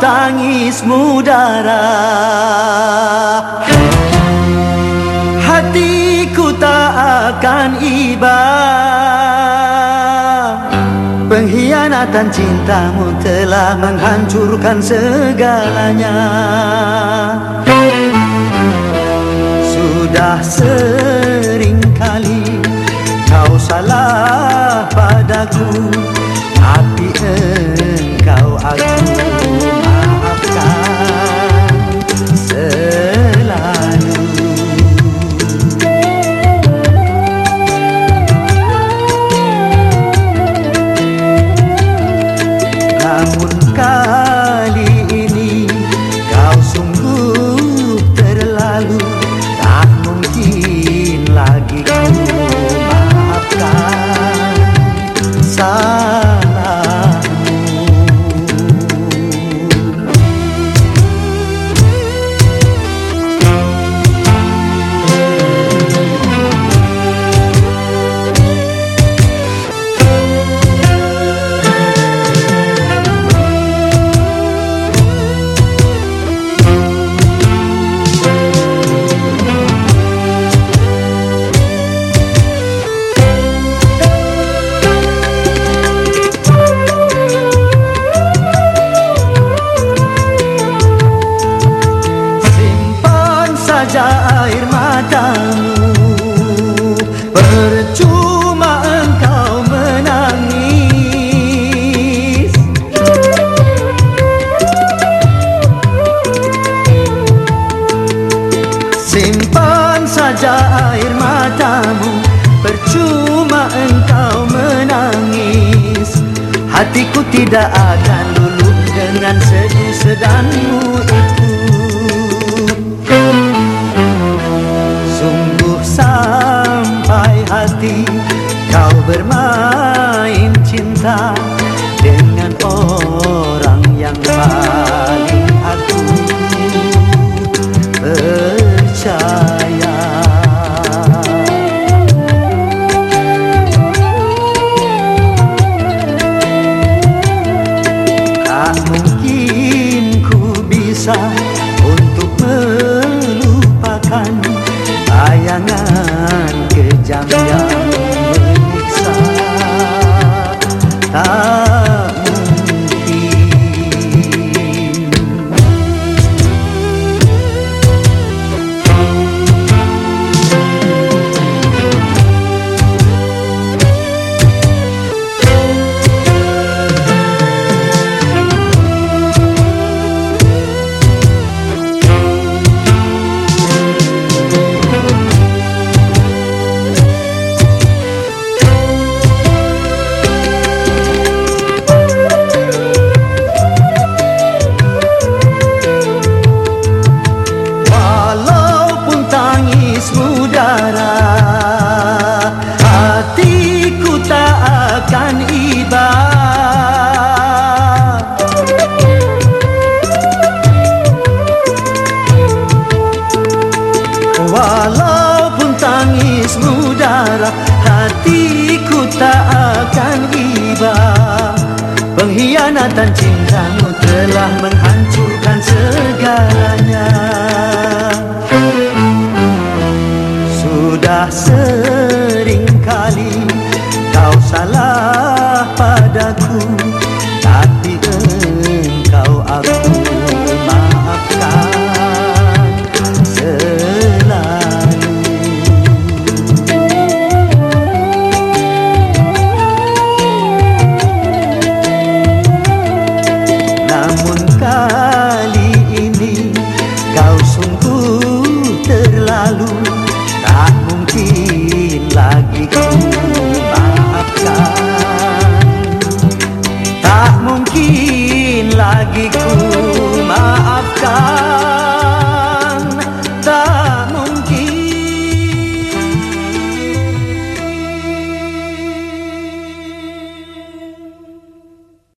tangismu darah Hatiku tak akan iba. Pengkhianatan cintamu telah menghancurkan segalanya. Sudah sering kali kau salah padaku air matamu. Percuma engkau menangis. Simpan saja air matamu. Percuma engkau menangis. Hatiku tidak akan luluh dengan sedih sedanmu itu cinta dengan orang yang paling aku percaya. Tak mungkin ku bisa untuk melupakan bayangan kejam yang Pengkhianatan cintamu telah menghancurkan segalanya. Sudah sering